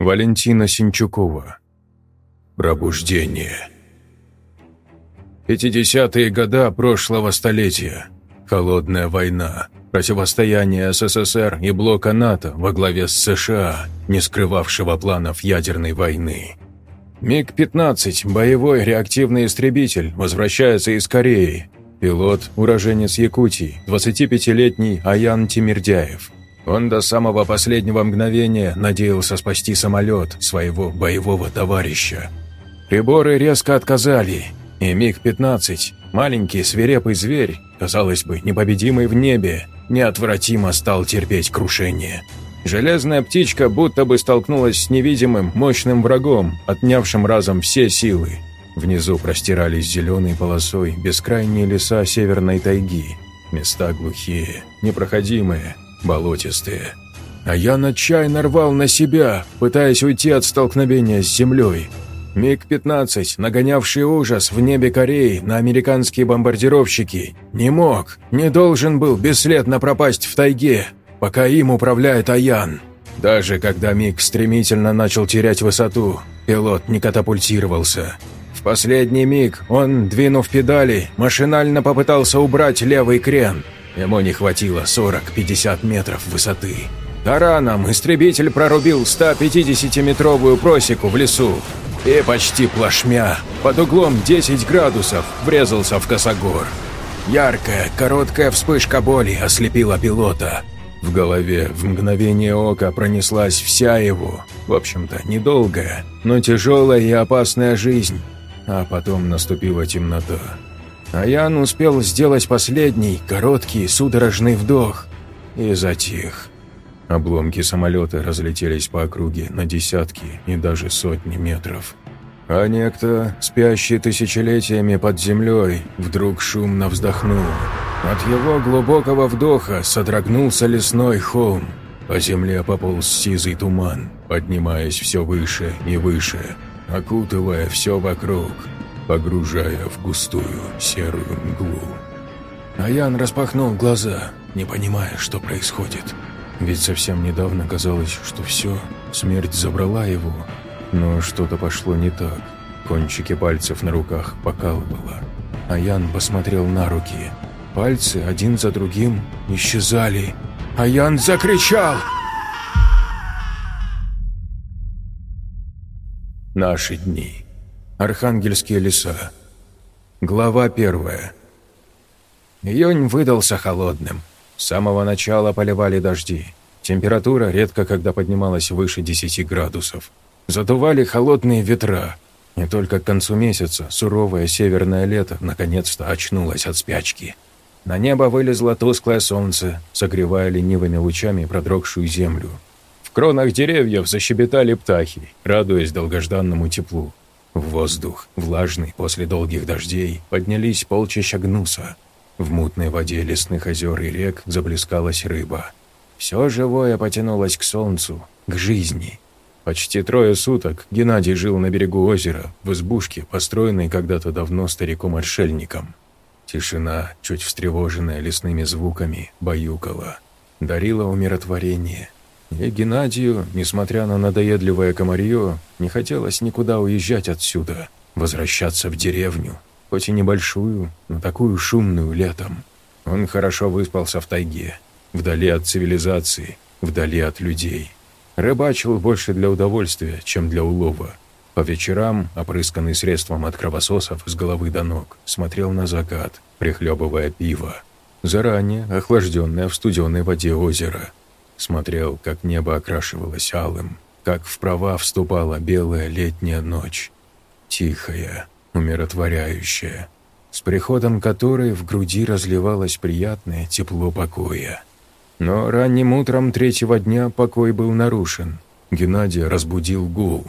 Валентина Синчукова. Пробуждение. 50-е года прошлого столетия. Холодная война. Противостояние СССР и блока НАТО во главе с США, не скрывавшего планов ядерной войны. МиГ-15, боевой реактивный истребитель, возвращается из Кореи. Пилот – уроженец Якутии, 25-летний Аян Тимирдяев – он до самого последнего мгновения надеялся спасти самолет своего боевого товарища. Приборы резко отказали, и МиГ-15, маленький свирепый зверь, казалось бы, непобедимый в небе, неотвратимо стал терпеть крушение. Железная птичка будто бы столкнулась с невидимым, мощным врагом, отнявшим разом все силы. Внизу простирались зеленой полосой бескрайние леса северной тайги, места глухие, непроходимые, болотистые. А я отчаянно рвал на себя, пытаясь уйти от столкновения с землей. МиГ-15, нагонявший ужас в небе Кореи на американские бомбардировщики, не мог, не должен был бесследно пропасть в тайге, пока им управляет Аян. Даже когда МиГ стремительно начал терять высоту, пилот не катапультировался. В последний миг он, двинув педали, машинально попытался убрать левый крен – Ему не хватило 40-50 метров высоты. Тараном истребитель прорубил 150-метровую просеку в лесу и почти плашмя, под углом 10 градусов, врезался в косогор. Яркая, короткая вспышка боли ослепила пилота. В голове в мгновение ока пронеслась вся его, в общем-то, недолгая, но тяжелая и опасная жизнь. А потом наступила темнота. А Ян успел сделать последний, короткий, судорожный вдох и затих. Обломки самолета разлетелись по округе на десятки и даже сотни метров. А некто, спящий тысячелетиями под землей, вдруг шумно вздохнул. От его глубокого вдоха содрогнулся лесной холм. По земле пополз сизый туман, поднимаясь все выше и выше, окутывая все вокруг – погружая в густую серую мглу. Аян распахнул глаза, не понимая, что происходит. Ведь совсем недавно казалось, что все, смерть забрала его. Но что-то пошло не так. Кончики пальцев на руках покалывало. Аян посмотрел на руки. Пальцы один за другим исчезали. Аян закричал! Наши дни. Архангельские леса. Глава первая. Июнь выдался холодным. С самого начала поливали дожди. Температура редко когда поднималась выше 10 градусов. Задували холодные ветра. И только к концу месяца суровое северное лето наконец-то очнулось от спячки. На небо вылезло тусклое солнце, согревая ленивыми лучами продрогшую землю. В кронах деревьев защебетали птахи, радуясь долгожданному теплу. В воздух, влажный после долгих дождей, поднялись полчища гнуса. В мутной воде лесных озер и рек заблескалась рыба. Все живое потянулось к солнцу, к жизни. Почти трое суток Геннадий жил на берегу озера, в избушке, построенной когда-то давно стариком-отшельником. Тишина, чуть встревоженная лесными звуками, баюкала. Дарила умиротворение – и Геннадию, несмотря на надоедливое комарье, не хотелось никуда уезжать отсюда, возвращаться в деревню, хоть и небольшую, но такую шумную летом. Он хорошо выспался в тайге, вдали от цивилизации, вдали от людей. Рыбачил больше для удовольствия, чем для улова. По вечерам, опрысканный средством от кровососов с головы до ног, смотрел на закат, прихлебывая пиво. Заранее охлажденное в студеной воде озеро – Смотрел, как небо окрашивалось алым, как в права вступала белая летняя ночь. Тихая, умиротворяющая, с приходом которой в груди разливалось приятное тепло покоя. Но ранним утром третьего дня покой был нарушен. Геннадий разбудил гул.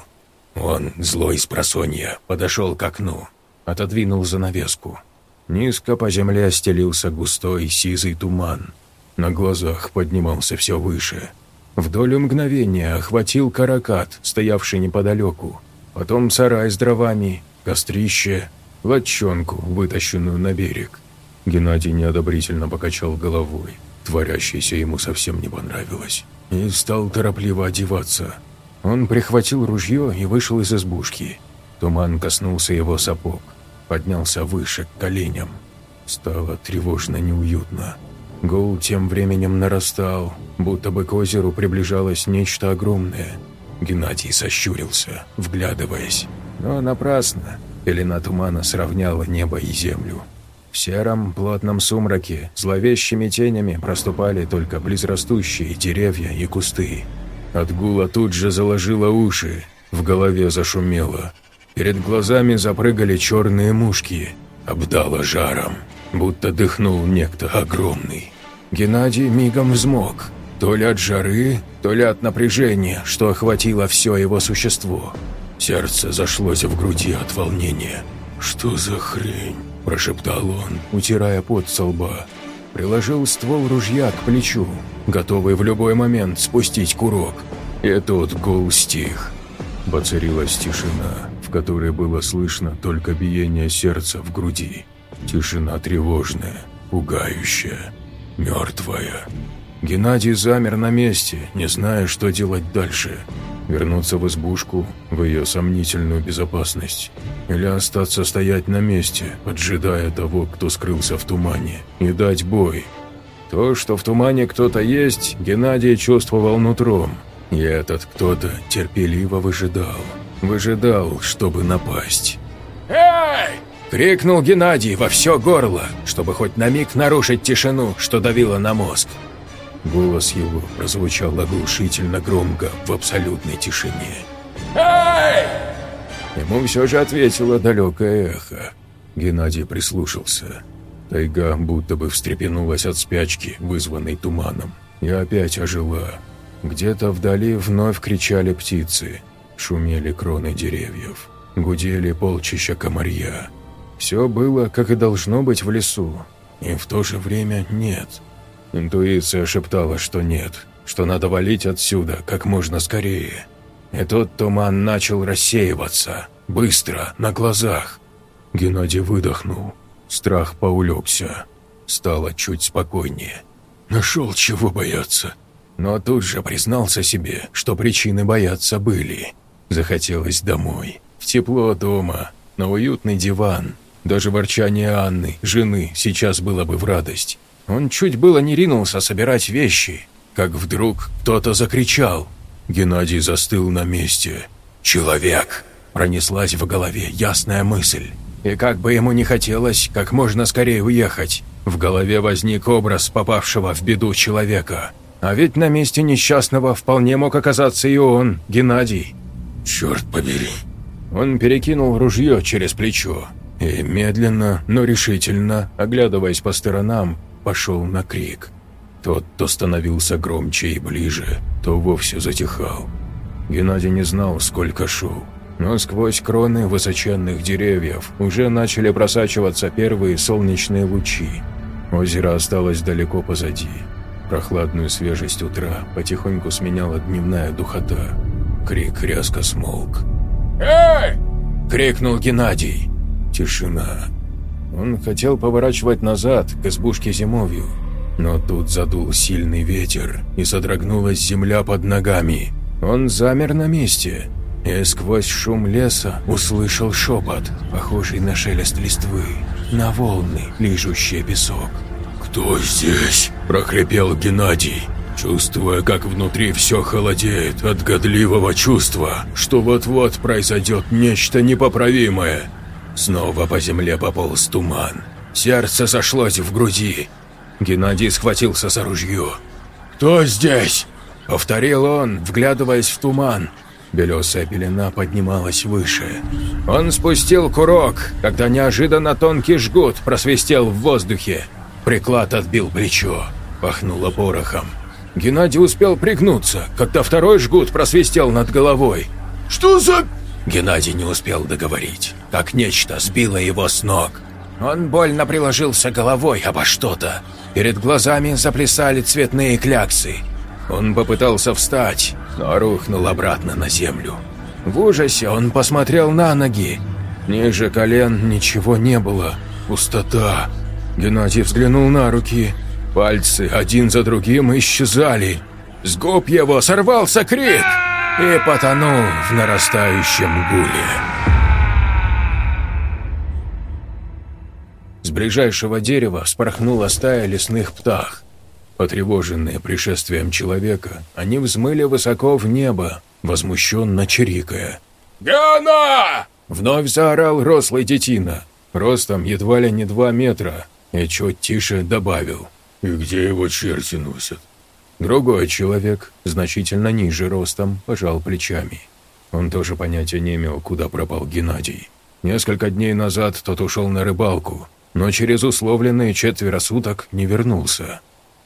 Он, злой с просонья, подошел к окну, отодвинул занавеску. Низко по земле стелился густой сизый туман, на глазах поднимался все выше. В долю мгновения охватил каракат, стоявший неподалеку. Потом сарай с дровами, кострище, лодчонку, вытащенную на берег. Геннадий неодобрительно покачал головой. Творящееся ему совсем не понравилось. И стал торопливо одеваться. Он прихватил ружье и вышел из избушки. Туман коснулся его сапог, поднялся выше, к коленям. Стало тревожно неуютно. Гул тем временем нарастал, будто бы к озеру приближалось нечто огромное. Геннадий сощурился, вглядываясь. Но напрасно. Пелена тумана сравняла небо и землю. В сером, плотном сумраке зловещими тенями проступали только близрастущие деревья и кусты. От гула тут же заложило уши, в голове зашумело. Перед глазами запрыгали черные мушки, обдало жаром будто дыхнул некто огромный. Геннадий мигом взмок, то ли от жары, то ли от напряжения, что охватило все его существо. Сердце зашлось в груди от волнения. «Что за хрень?» – прошептал он, утирая пот со лба. Приложил ствол ружья к плечу, готовый в любой момент спустить курок. И тут гул стих. Воцарилась тишина, в которой было слышно только биение сердца в груди. Тишина тревожная, пугающая, мертвая. Геннадий замер на месте, не зная, что делать дальше. Вернуться в избушку, в ее сомнительную безопасность. Или остаться стоять на месте, поджидая того, кто скрылся в тумане, и дать бой. То, что в тумане кто-то есть, Геннадий чувствовал нутром. И этот кто-то терпеливо выжидал. Выжидал, чтобы напасть. «Эй!» Крикнул Геннадий во все горло, чтобы хоть на миг нарушить тишину, что давило на мозг. Голос его прозвучал оглушительно громко в абсолютной тишине. «Эй!» Ему все же ответило далекое эхо. Геннадий прислушался. Тайга будто бы встрепенулась от спячки, вызванной туманом, и опять ожила. Где-то вдали вновь кричали птицы, шумели кроны деревьев, гудели полчища комарья. Все было, как и должно быть в лесу, и в то же время нет. Интуиция шептала, что нет, что надо валить отсюда как можно скорее. И тот туман начал рассеиваться, быстро, на глазах. Геннадий выдохнул, страх поулегся, стало чуть спокойнее. Нашел чего бояться. Но тут же признался себе, что причины бояться были. Захотелось домой, в тепло дома, на уютный диван, даже ворчание Анны, жены, сейчас было бы в радость. Он чуть было не ринулся собирать вещи, как вдруг кто-то закричал. Геннадий застыл на месте. «Человек!» – пронеслась в голове ясная мысль. И как бы ему не хотелось как можно скорее уехать, в голове возник образ попавшего в беду человека. А ведь на месте несчастного вполне мог оказаться и он, Геннадий. «Черт побери!» Он перекинул ружье через плечо и медленно, но решительно, оглядываясь по сторонам, пошел на крик. Тот то становился громче и ближе, то вовсе затихал. Геннадий не знал, сколько шел, но сквозь кроны высоченных деревьев уже начали просачиваться первые солнечные лучи. Озеро осталось далеко позади. Прохладную свежесть утра потихоньку сменяла дневная духота. Крик резко смолк. «Эй!» – крикнул Геннадий. Тишина. Он хотел поворачивать назад, к избушке зимовью, но тут задул сильный ветер, и содрогнулась земля под ногами. Он замер на месте, и сквозь шум леса услышал шепот, похожий на шелест листвы, на волны, лижущие песок. «Кто здесь?» – прохрипел Геннадий, чувствуя, как внутри все холодеет от годливого чувства, что вот-вот произойдет нечто непоправимое – Снова по земле пополз туман. Сердце сошлось в груди. Геннадий схватился за ружье. «Кто здесь?» — повторил он, вглядываясь в туман. Белесая пелена поднималась выше. Он спустил курок, когда неожиданно тонкий жгут просвистел в воздухе. Приклад отбил плечо. Пахнуло порохом. Геннадий успел пригнуться, когда второй жгут просвистел над головой. «Что за...» Геннадий не успел договорить, как нечто сбило его с ног. Он больно приложился головой обо что-то. Перед глазами заплясали цветные кляксы. Он попытался встать, но рухнул обратно на землю. В ужасе он посмотрел на ноги. Ниже колен ничего не было. Пустота. Геннадий взглянул на руки. Пальцы один за другим исчезали. С губ его сорвался крик. и потонул в нарастающем гуле. С ближайшего дерева вспорхнула стая лесных птах. Потревоженные пришествием человека, они взмыли высоко в небо, возмущенно чирикая. «Гена!» — вновь заорал рослый детина, ростом едва ли не два метра, и чуть тише добавил. «И где его черти носят?» Другой человек, значительно ниже ростом, пожал плечами. Он тоже понятия не имел, куда пропал Геннадий. Несколько дней назад тот ушел на рыбалку, но через условленные четверо суток не вернулся.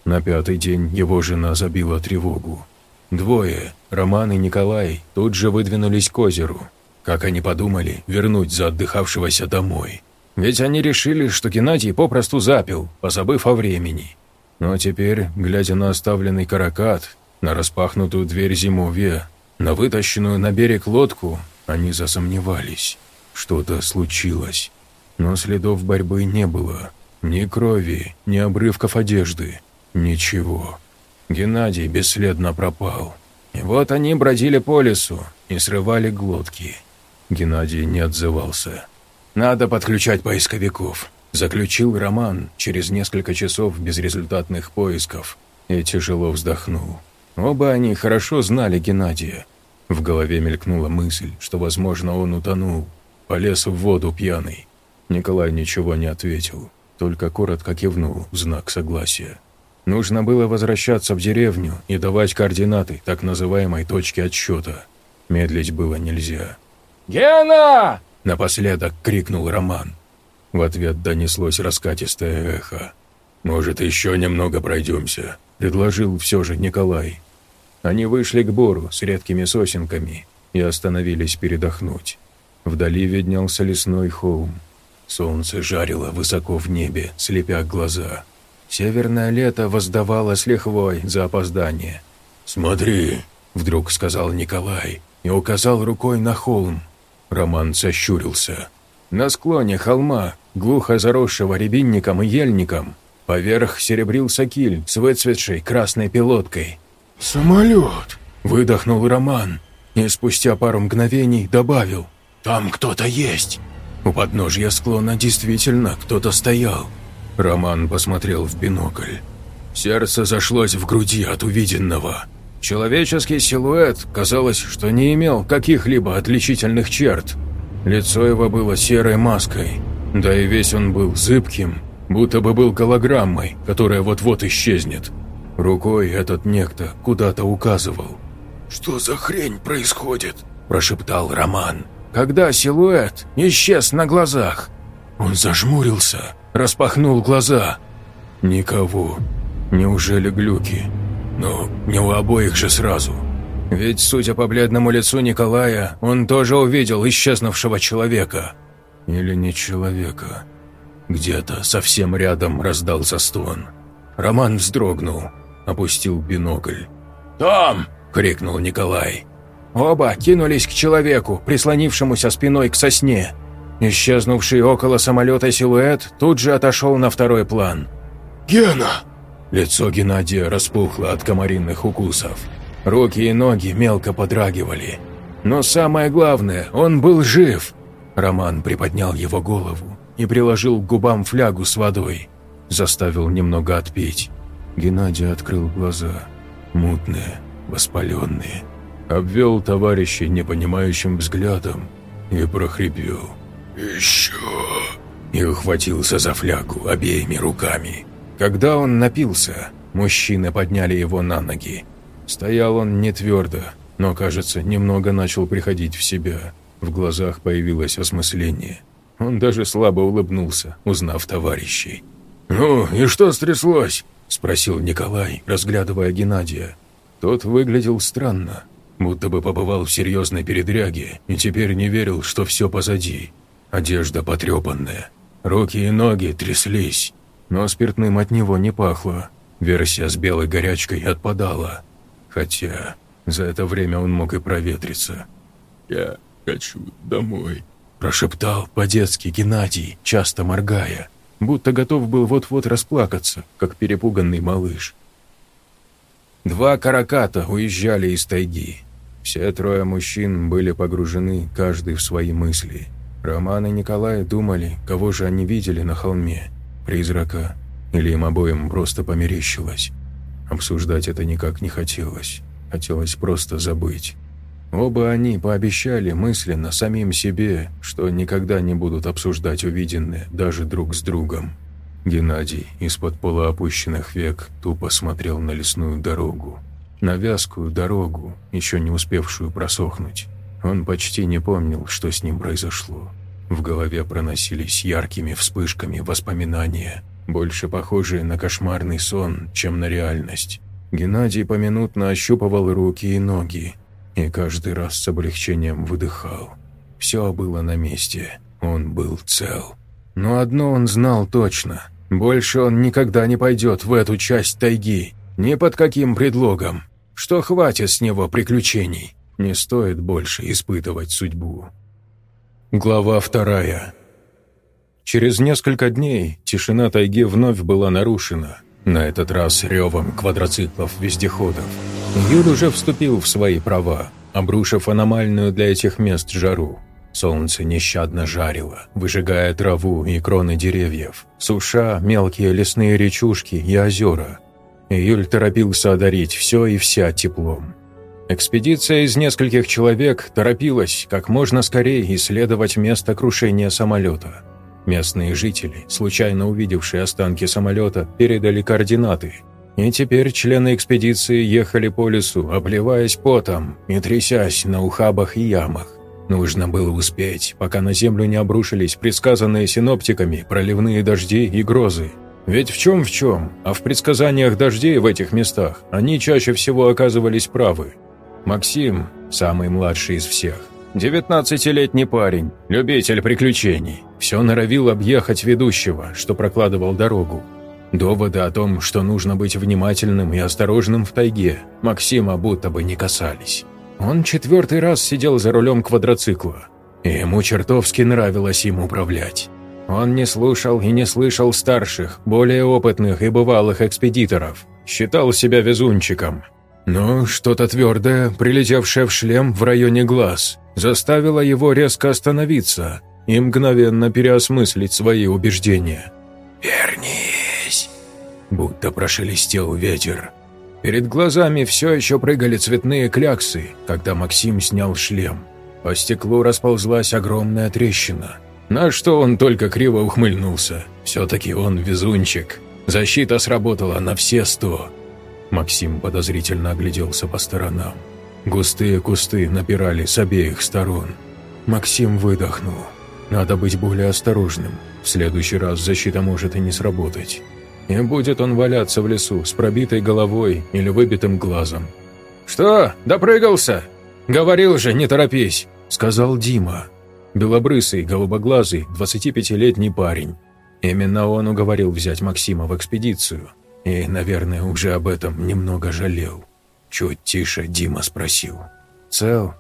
На пятый день его жена забила тревогу. Двое, Роман и Николай, тут же выдвинулись к озеру. Как они подумали, вернуть за отдыхавшегося домой. Ведь они решили, что Геннадий попросту запил, позабыв о времени. Но теперь, глядя на оставленный каракат, на распахнутую дверь зимовья, на вытащенную на берег лодку, они засомневались. Что-то случилось. Но следов борьбы не было. Ни крови, ни обрывков одежды. Ничего. Геннадий бесследно пропал. И вот они бродили по лесу и срывали глотки. Геннадий не отзывался. «Надо подключать поисковиков», – заключил Роман через несколько часов безрезультатных поисков и тяжело вздохнул. Оба они хорошо знали Геннадия. В голове мелькнула мысль, что, возможно, он утонул, полез в воду пьяный. Николай ничего не ответил, только коротко кивнул в знак согласия. Нужно было возвращаться в деревню и давать координаты так называемой точки отсчета. Медлить было нельзя. «Гена!» – напоследок крикнул Роман. В ответ донеслось раскатистое эхо. «Может, еще немного пройдемся?» – предложил все же Николай. Они вышли к бору с редкими сосенками и остановились передохнуть. Вдали виднелся лесной холм. Солнце жарило высоко в небе, слепя глаза – Северное лето воздавало с лихвой за опоздание. «Смотри», — вдруг сказал Николай и указал рукой на холм. Роман сощурился. На склоне холма, глухо заросшего рябинником и ельником, поверх серебрился киль с выцветшей красной пилоткой. «Самолет!» — выдохнул Роман и спустя пару мгновений добавил. «Там кто-то есть!» У подножья склона действительно кто-то стоял. Роман посмотрел в бинокль. Сердце зашлось в груди от увиденного. Человеческий силуэт, казалось, что не имел каких-либо отличительных черт. Лицо его было серой маской, да и весь он был зыбким, будто бы был голограммой, которая вот-вот исчезнет. Рукой этот некто куда-то указывал. «Что за хрень происходит?» – прошептал Роман. Когда силуэт исчез на глазах, он зажмурился, распахнул глаза. Никого. Неужели глюки? Но не у обоих же сразу. Ведь, судя по бледному лицу Николая, он тоже увидел исчезнувшего человека. Или не человека. Где-то совсем рядом раздался стон. Роман вздрогнул, опустил бинокль. «Там!» – крикнул Николай. Оба кинулись к человеку, прислонившемуся спиной к сосне. Исчезнувший около самолета силуэт тут же отошел на второй план. «Гена!» Лицо Геннадия распухло от комаринных укусов. Руки и ноги мелко подрагивали. Но самое главное, он был жив. Роман приподнял его голову и приложил к губам флягу с водой. Заставил немного отпить. Геннадий открыл глаза. Мутные, воспаленные. Обвел товарищей непонимающим взглядом и прохрипел. «Еще!» И ухватился за флягу обеими руками. Когда он напился, мужчины подняли его на ноги. Стоял он не твердо, но, кажется, немного начал приходить в себя. В глазах появилось осмысление. Он даже слабо улыбнулся, узнав товарищей. «Ну, и что стряслось?» – спросил Николай, разглядывая Геннадия. Тот выглядел странно, будто бы побывал в серьезной передряге и теперь не верил, что все позади. Одежда потрепанная, руки и ноги тряслись, но спиртным от него не пахло. Версия с белой горячкой отпадала. Хотя за это время он мог и проветриться. «Я хочу домой», – прошептал по-детски Геннадий, часто моргая, будто готов был вот-вот расплакаться, как перепуганный малыш. Два караката уезжали из тайги. Все трое мужчин были погружены, каждый в свои мысли. Роман и Николай думали, кого же они видели на холме. Призрака. Или им обоим просто померещилось. Обсуждать это никак не хотелось. Хотелось просто забыть. Оба они пообещали мысленно самим себе, что никогда не будут обсуждать увиденное даже друг с другом. Геннадий из-под полуопущенных век тупо смотрел на лесную дорогу. На вязкую дорогу, еще не успевшую просохнуть. Он почти не помнил, что с ним произошло. В голове проносились яркими вспышками воспоминания, больше похожие на кошмарный сон, чем на реальность. Геннадий поминутно ощупывал руки и ноги, и каждый раз с облегчением выдыхал. Все было на месте, он был цел. Но одно он знал точно – больше он никогда не пойдет в эту часть тайги, ни под каким предлогом, что хватит с него приключений, не стоит больше испытывать судьбу. Глава вторая. Через несколько дней тишина тайги вновь была нарушена, на этот раз ревом квадроциклов-вездеходов. Юр уже вступил в свои права, обрушив аномальную для этих мест жару. Солнце нещадно жарило, выжигая траву и кроны деревьев, суша мелкие лесные речушки и озера. Июль торопился одарить все и вся теплом. Экспедиция из нескольких человек торопилась как можно скорее исследовать место крушения самолета. Местные жители, случайно увидевшие останки самолета, передали координаты. И теперь члены экспедиции ехали по лесу, обливаясь потом и трясясь на ухабах и ямах. Нужно было успеть, пока на землю не обрушились предсказанные синоптиками проливные дожди и грозы. Ведь в чем в чем, а в предсказаниях дождей в этих местах они чаще всего оказывались правы. Максим, самый младший из всех, 19-летний парень, любитель приключений, все норовил объехать ведущего, что прокладывал дорогу. Доводы о том, что нужно быть внимательным и осторожным в тайге, Максима будто бы не касались. Он четвертый раз сидел за рулем квадроцикла, и ему чертовски нравилось им управлять. Он не слушал и не слышал старших, более опытных и бывалых экспедиторов, считал себя везунчиком. Но что-то твердое, прилетевшее в шлем в районе глаз, заставило его резко остановиться и мгновенно переосмыслить свои убеждения. «Вернись!» Будто прошелестел ветер. Перед глазами все еще прыгали цветные кляксы, когда Максим снял шлем. По стеклу расползлась огромная трещина. На что он только криво ухмыльнулся. Все-таки он везунчик. Защита сработала на все сто. Максим подозрительно огляделся по сторонам. Густые кусты напирали с обеих сторон. Максим выдохнул. Надо быть более осторожным. В следующий раз защита может и не сработать и будет он валяться в лесу с пробитой головой или выбитым глазом. «Что, допрыгался? Говорил же, не торопись», — сказал Дима. Белобрысый, голубоглазый, 25-летний парень. Именно он уговорил взять Максима в экспедицию. И, наверное, уже об этом немного жалел. Чуть тише Дима спросил. «Цел?»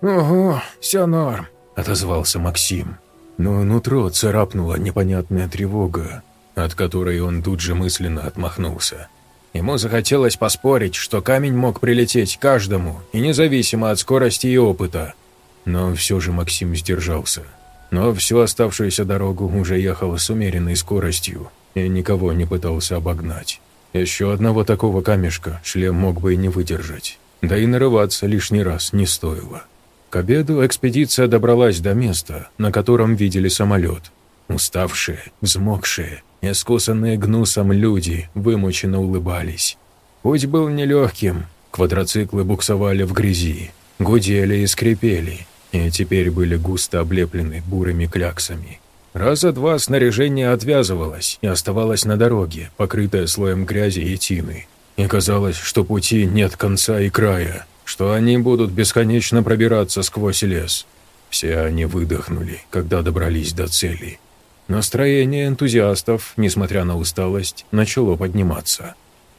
«Ого, все норм», — отозвался Максим. Но нутро царапнула непонятная тревога от которой он тут же мысленно отмахнулся. Ему захотелось поспорить, что камень мог прилететь каждому, и независимо от скорости и опыта. Но все же Максим сдержался. Но всю оставшуюся дорогу уже ехал с умеренной скоростью и никого не пытался обогнать. Еще одного такого камешка шлем мог бы и не выдержать. Да и нарываться лишний раз не стоило. К обеду экспедиция добралась до места, на котором видели самолет. Уставшие, взмокшие, Искусанные гнусом люди вымученно улыбались. Путь был нелегким, квадроциклы буксовали в грязи, гудели и скрипели, и теперь были густо облеплены бурыми кляксами. Раза два снаряжение отвязывалось и оставалось на дороге, покрытое слоем грязи и тины. И казалось, что пути нет конца и края, что они будут бесконечно пробираться сквозь лес. Все они выдохнули, когда добрались до цели. Настроение энтузиастов, несмотря на усталость, начало подниматься.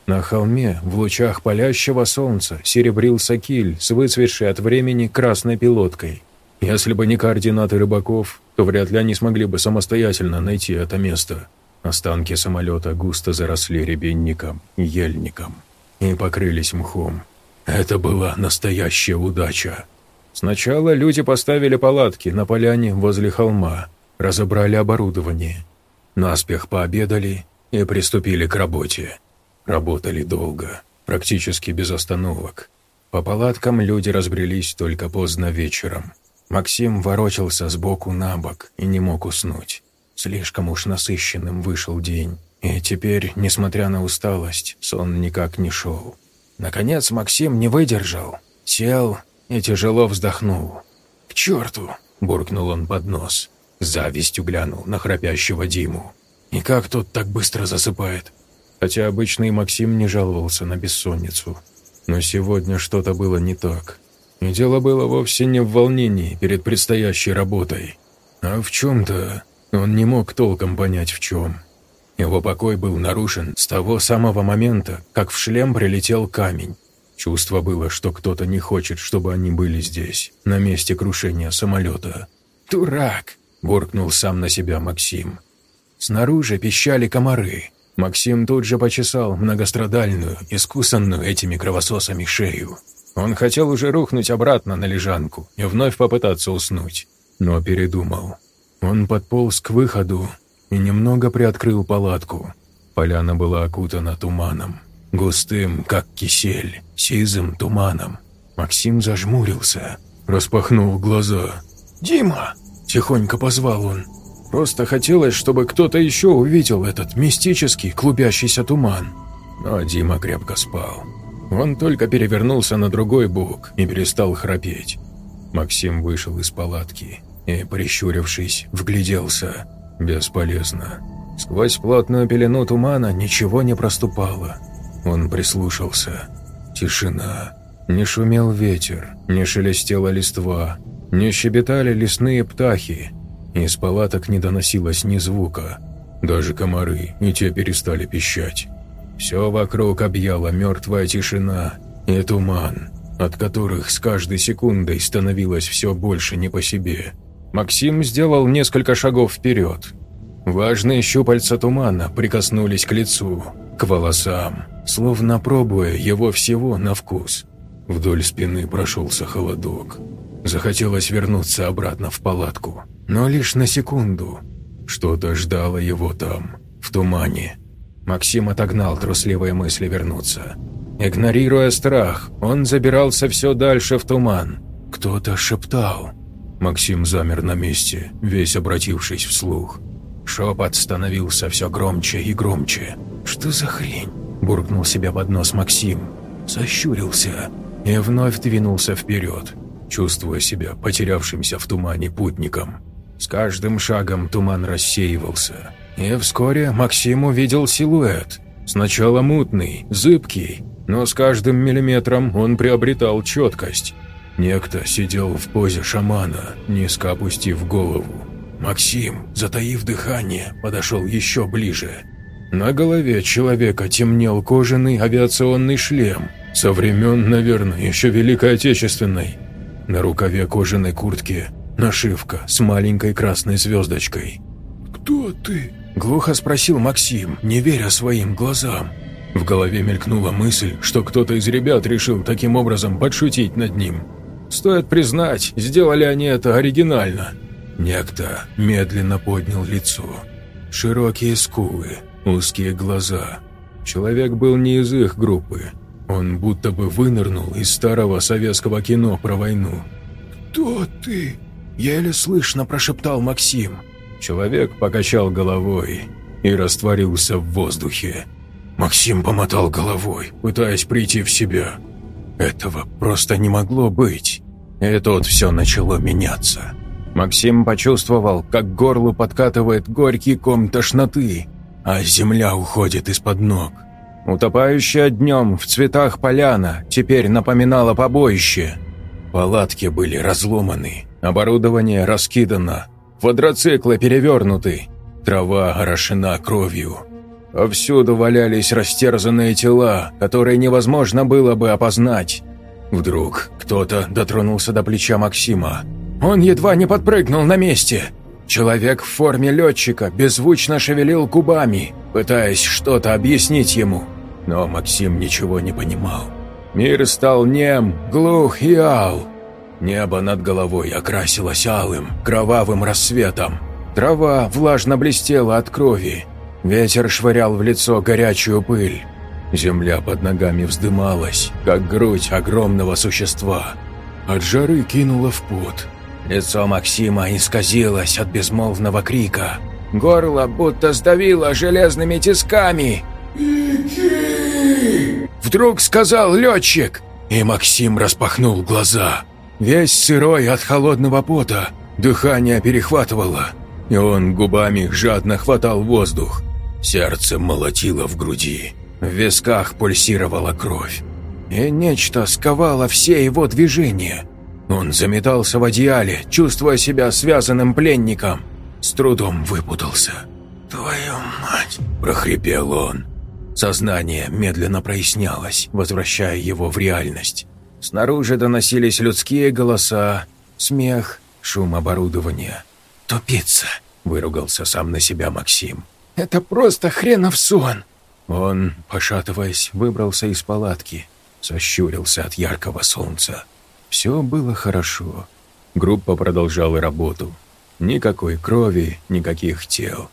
На холме, в лучах палящего солнца, серебрился киль с выцветшей от времени красной пилоткой. Если бы не координаты рыбаков, то вряд ли они смогли бы самостоятельно найти это место. Останки самолета густо заросли рябинником ельником и покрылись мхом. Это была настоящая удача. Сначала люди поставили палатки на поляне возле холма, разобрали оборудование. Наспех пообедали и приступили к работе. Работали долго, практически без остановок. По палаткам люди разбрелись только поздно вечером. Максим ворочался сбоку на бок и не мог уснуть. Слишком уж насыщенным вышел день. И теперь, несмотря на усталость, сон никак не шел. Наконец Максим не выдержал, сел и тяжело вздохнул. «К черту!» – буркнул он под нос. Завистью глянул на храпящего Диму. «И как тот так быстро засыпает?» Хотя обычный Максим не жаловался на бессонницу. Но сегодня что-то было не так. И дело было вовсе не в волнении перед предстоящей работой, а в чем-то он не мог толком понять в чем. Его покой был нарушен с того самого момента, как в шлем прилетел камень. Чувство было, что кто-то не хочет, чтобы они были здесь, на месте крушения самолета. «Дурак!» – буркнул сам на себя Максим. Снаружи пищали комары. Максим тут же почесал многострадальную, искусанную этими кровососами шею. Он хотел уже рухнуть обратно на лежанку и вновь попытаться уснуть, но передумал. Он подполз к выходу и немного приоткрыл палатку. Поляна была окутана туманом, густым, как кисель, сизым туманом. Максим зажмурился, распахнул глаза. «Дима!» – тихонько позвал он. Просто хотелось, чтобы кто-то еще увидел этот мистический клубящийся туман. Но Дима крепко спал. Он только перевернулся на другой бок и перестал храпеть. Максим вышел из палатки и, прищурившись, вгляделся. Бесполезно. Сквозь плотную пелену тумана ничего не проступало. Он прислушался. Тишина. Не шумел ветер, не шелестела листва, не щебетали лесные птахи. Из палаток не доносилось ни звука. Даже комары и те перестали пищать. Все вокруг объяла мертвая тишина и туман, от которых с каждой секундой становилось все больше не по себе. Максим сделал несколько шагов вперед. Важные щупальца тумана прикоснулись к лицу, к волосам, словно пробуя его всего на вкус. Вдоль спины прошелся холодок. Захотелось вернуться обратно в палатку, но лишь на секунду. Что-то ждало его там, в тумане. Максим отогнал трусливые мысли вернуться. Игнорируя страх, он забирался все дальше в туман. Кто-то шептал – Максим замер на месте, весь обратившись вслух. Шепот становился все громче и громче. «Что за хрень?» – буркнул себя под нос Максим. Сощурился и вновь двинулся вперед, чувствуя себя потерявшимся в тумане путником. С каждым шагом туман рассеивался, и вскоре Максим увидел силуэт. Сначала мутный, зыбкий, но с каждым миллиметром он приобретал четкость. Некто сидел в позе шамана, низко опустив голову. Максим, затаив дыхание, подошел еще ближе. На голове человека темнел кожаный авиационный шлем, со времен, наверное, еще Великой Отечественной. На рукаве кожаной куртки нашивка с маленькой красной звездочкой. «Кто ты?» – глухо спросил Максим, не веря своим глазам. В голове мелькнула мысль, что кто-то из ребят решил таким образом подшутить над ним. Стоит признать, сделали они это оригинально. Некто медленно поднял лицо. Широкие скулы, узкие глаза. Человек был не из их группы. Он будто бы вынырнул из старого советского кино про войну. «Кто ты?» – еле слышно прошептал Максим. Человек покачал головой и растворился в воздухе. Максим помотал головой, пытаясь прийти в себя. Этого просто не могло быть. И тут все начало меняться. Максим почувствовал, как к горлу подкатывает горький ком тошноты, а земля уходит из-под ног. Утопающая днем в цветах поляна теперь напоминала побоище. Палатки были разломаны, оборудование раскидано, квадроциклы перевернуты, трава орошена кровью. Повсюду валялись растерзанные тела, которые невозможно было бы опознать. Вдруг кто-то дотронулся до плеча Максима. Он едва не подпрыгнул на месте. Человек в форме летчика беззвучно шевелил губами, пытаясь что-то объяснить ему. Но Максим ничего не понимал. Мир стал нем, глух и ал. Небо над головой окрасилось алым, кровавым рассветом. Трава влажно блестела от крови. Ветер швырял в лицо горячую пыль. Земля под ногами вздымалась, как грудь огромного существа. От жары кинуло в пот. Лицо Максима исказилось от безмолвного крика. Горло будто сдавило железными тисками. «Иди!» Вдруг сказал летчик, и Максим распахнул глаза. Весь сырой от холодного пота, дыхание перехватывало, и он губами жадно хватал воздух. Сердце молотило в груди, в висках пульсировала кровь. И нечто сковало все его движения. Он заметался в одеяле, чувствуя себя связанным пленником. С трудом выпутался. «Твою мать!» – прохрипел он. Сознание медленно прояснялось, возвращая его в реальность. Снаружи доносились людские голоса, смех, шум оборудования. «Тупица!» – выругался сам на себя Максим. «Это просто хренов сон!» Он, пошатываясь, выбрался из палатки, сощурился от яркого солнца. Все было хорошо. Группа продолжала работу. Никакой крови, никаких тел.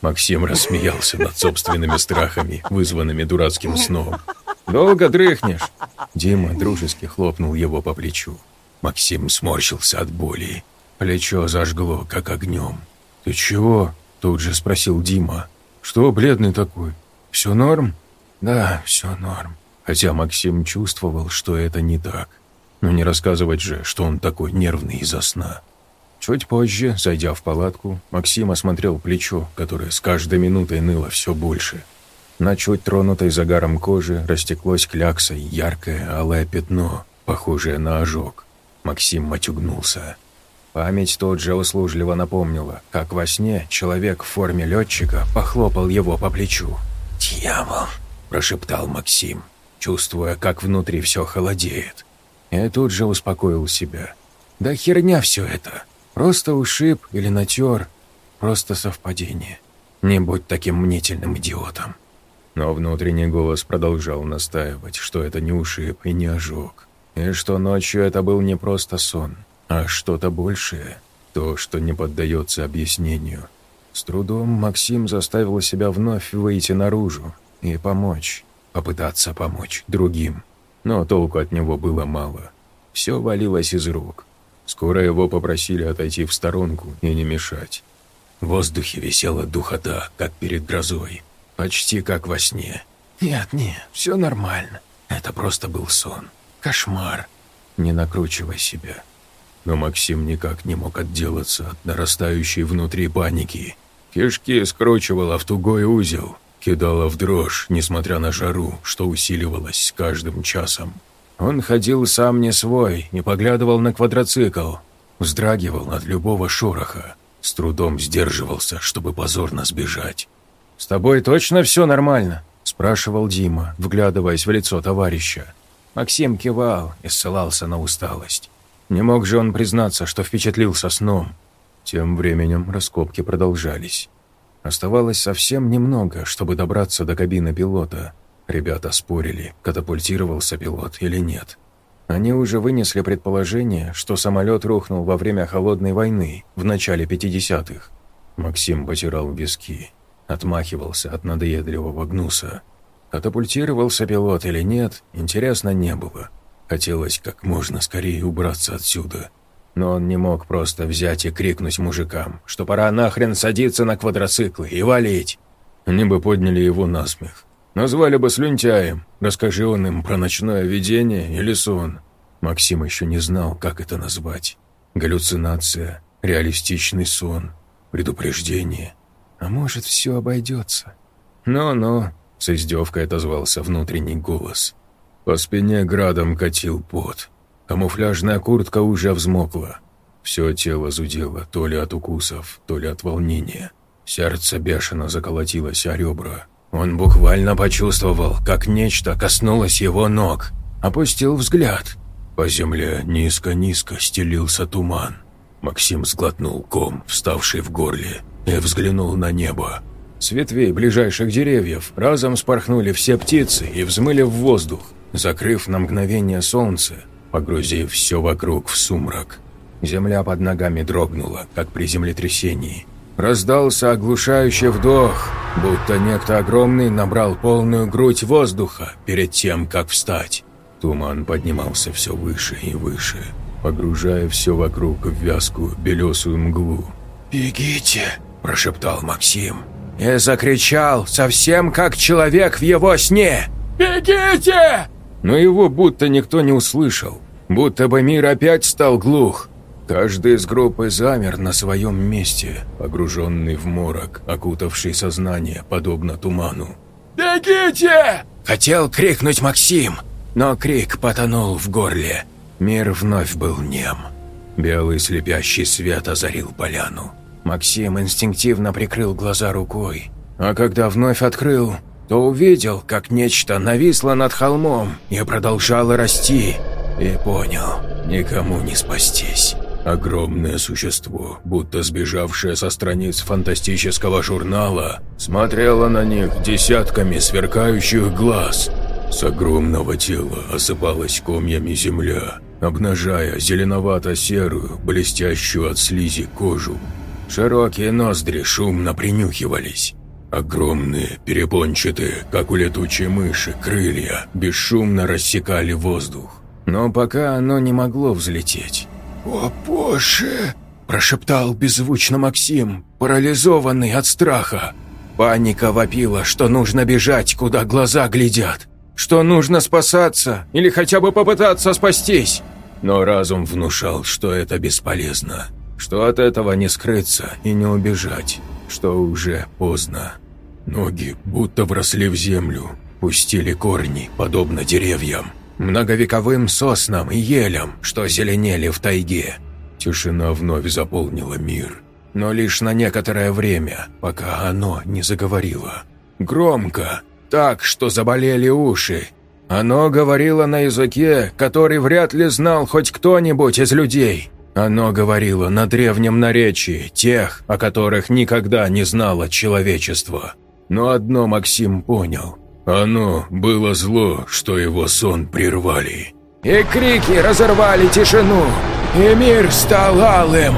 Максим рассмеялся над собственными страхами, вызванными дурацким сном. «Долго дрыхнешь?» Дима дружески хлопнул его по плечу. Максим сморщился от боли. Плечо зажгло, как огнем. «Ты чего?» – тут же спросил Дима. «Что бледный такой? Все норм?» «Да, все норм». Хотя Максим чувствовал, что это не так. Но не рассказывать же, что он такой нервный из-за сна. Чуть позже, зайдя в палатку, Максим осмотрел плечо, которое с каждой минутой ныло все больше. На чуть тронутой загаром кожи растеклось кляксой яркое алое пятно, похожее на ожог. Максим матюгнулся. Память тот же услужливо напомнила, как во сне человек в форме летчика похлопал его по плечу. «Дьявол!» – прошептал Максим, чувствуя, как внутри все холодеет. И тут же успокоил себя. «Да херня все это!» Просто ушиб или натер. Просто совпадение. Не будь таким мнительным идиотом. Но внутренний голос продолжал настаивать, что это не ушиб и не ожог. И что ночью это был не просто сон, а что-то большее. То, что не поддается объяснению. С трудом Максим заставил себя вновь выйти наружу и помочь. Попытаться помочь другим. Но толку от него было мало. Все валилось из рук. Скоро его попросили отойти в сторонку и не мешать. В воздухе висела духота, как перед грозой. Почти как во сне. «Нет, нет, все нормально. Это просто был сон. Кошмар. Не накручивай себя». Но Максим никак не мог отделаться от нарастающей внутри паники. Кишки скручивала в тугой узел, кидала в дрожь, несмотря на жару, что усиливалось с каждым часом. Он ходил сам не свой, не поглядывал на квадроцикл, вздрагивал от любого шороха, с трудом сдерживался, чтобы позорно сбежать. «С тобой точно все нормально?» – спрашивал Дима, вглядываясь в лицо товарища. Максим кивал и ссылался на усталость. Не мог же он признаться, что впечатлился сном. Тем временем раскопки продолжались. Оставалось совсем немного, чтобы добраться до кабины пилота – Ребята спорили, катапультировался пилот или нет. Они уже вынесли предположение, что самолет рухнул во время Холодной войны в начале 50-х. Максим потирал виски, отмахивался от надоедливого гнуса. Катапультировался пилот или нет, интересно не было. Хотелось как можно скорее убраться отсюда. Но он не мог просто взять и крикнуть мужикам, что пора нахрен садиться на квадроциклы и валить. Они бы подняли его на смех. Назвали бы слюнтяем, расскажи он им про ночное видение или сон. Максим еще не знал, как это назвать. Галлюцинация, реалистичный сон, предупреждение. А может, все обойдется? «Ну-ну», — с издевкой отозвался внутренний голос. По спине градом катил пот. Камуфляжная куртка уже взмокла. Все тело зудело то ли от укусов, то ли от волнения. Сердце бешено заколотилось о ребра. Он буквально почувствовал, как нечто коснулось его ног. Опустил взгляд. По земле низко-низко стелился туман. Максим сглотнул ком, вставший в горле, и взглянул на небо. С ветвей ближайших деревьев разом спорхнули все птицы и взмыли в воздух. закрыв на мгновение солнце, погрузив все вокруг в сумрак. Земля под ногами дрогнула, как при землетрясении. Раздался оглушающий вдох, будто некто огромный набрал полную грудь воздуха перед тем, как встать. Туман поднимался все выше и выше, погружая все вокруг в вязкую белесую мглу. «Бегите!» – прошептал Максим. И закричал, совсем как человек в его сне. «Бегите!» Но его будто никто не услышал, будто бы мир опять стал глух. Каждый из группы замер на своем месте, погруженный в морок, окутавший сознание, подобно туману. «Бегите!» – хотел крикнуть Максим, но крик потонул в горле. Мир вновь был нем. Белый слепящий свет озарил поляну. Максим инстинктивно прикрыл глаза рукой, а когда вновь открыл, то увидел, как нечто нависло над холмом и продолжало расти, и понял, никому не спастись. Огромное существо, будто сбежавшее со страниц фантастического журнала, смотрело на них десятками сверкающих глаз. С огромного тела осыпалась комьями земля, обнажая зеленовато-серую, блестящую от слизи кожу. Широкие ноздри шумно принюхивались. Огромные, перепончатые, как у летучей мыши, крылья бесшумно рассекали воздух. Но пока оно не могло взлететь. «О, Боже!» – прошептал беззвучно Максим, парализованный от страха. Паника вопила, что нужно бежать, куда глаза глядят, что нужно спасаться или хотя бы попытаться спастись. Но разум внушал, что это бесполезно что от этого не скрыться и не убежать, что уже поздно. Ноги будто вросли в землю, пустили корни, подобно деревьям, многовековым соснам и елям, что зеленели в тайге. Тишина вновь заполнила мир, но лишь на некоторое время, пока оно не заговорило. Громко, так, что заболели уши. Оно говорило на языке, который вряд ли знал хоть кто-нибудь из людей – оно говорило на древнем наречии тех, о которых никогда не знало человечество. Но одно Максим понял. Оно было зло, что его сон прервали. И крики разорвали тишину, и мир стал алым.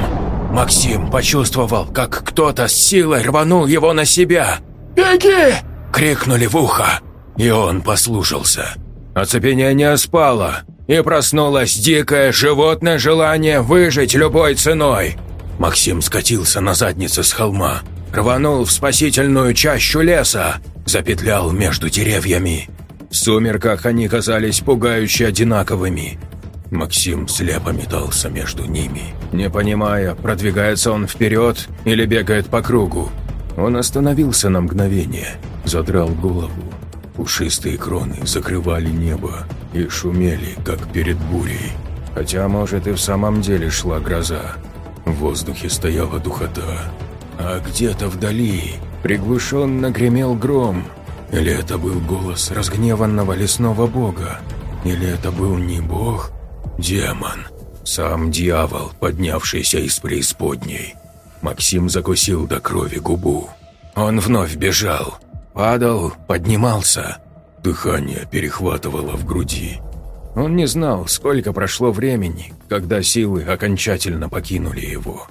Максим почувствовал, как кто-то с силой рванул его на себя. «Беги!» – крикнули в ухо, и он послушался. Оцепенение спало, и проснулось дикое животное желание выжить любой ценой. Максим скатился на заднице с холма, рванул в спасительную чащу леса, запетлял между деревьями. В сумерках они казались пугающе одинаковыми. Максим слепо метался между ними, не понимая, продвигается он вперед или бегает по кругу. Он остановился на мгновение, задрал голову Пушистые кроны закрывали небо и шумели, как перед бурей. Хотя, может, и в самом деле шла гроза. В воздухе стояла духота. А где-то вдали приглушенно гремел гром. Или это был голос разгневанного лесного бога? Или это был не бог? Демон. Сам дьявол, поднявшийся из преисподней. Максим закусил до крови губу. Он вновь бежал. Падал, поднимался. Дыхание перехватывало в груди. Он не знал, сколько прошло времени, когда силы окончательно покинули его.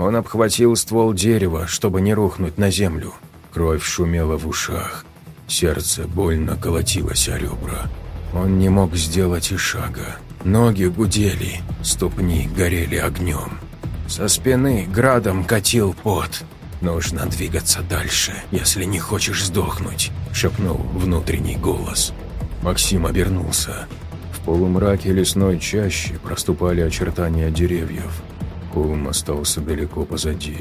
Он обхватил ствол дерева, чтобы не рухнуть на землю. Кровь шумела в ушах. Сердце больно колотилось о ребра. Он не мог сделать и шага. Ноги гудели, ступни горели огнем. Со спины градом катил пот. «Нужно двигаться дальше, если не хочешь сдохнуть», – шепнул внутренний голос. Максим обернулся. В полумраке лесной чащи проступали очертания деревьев. Холм остался далеко позади.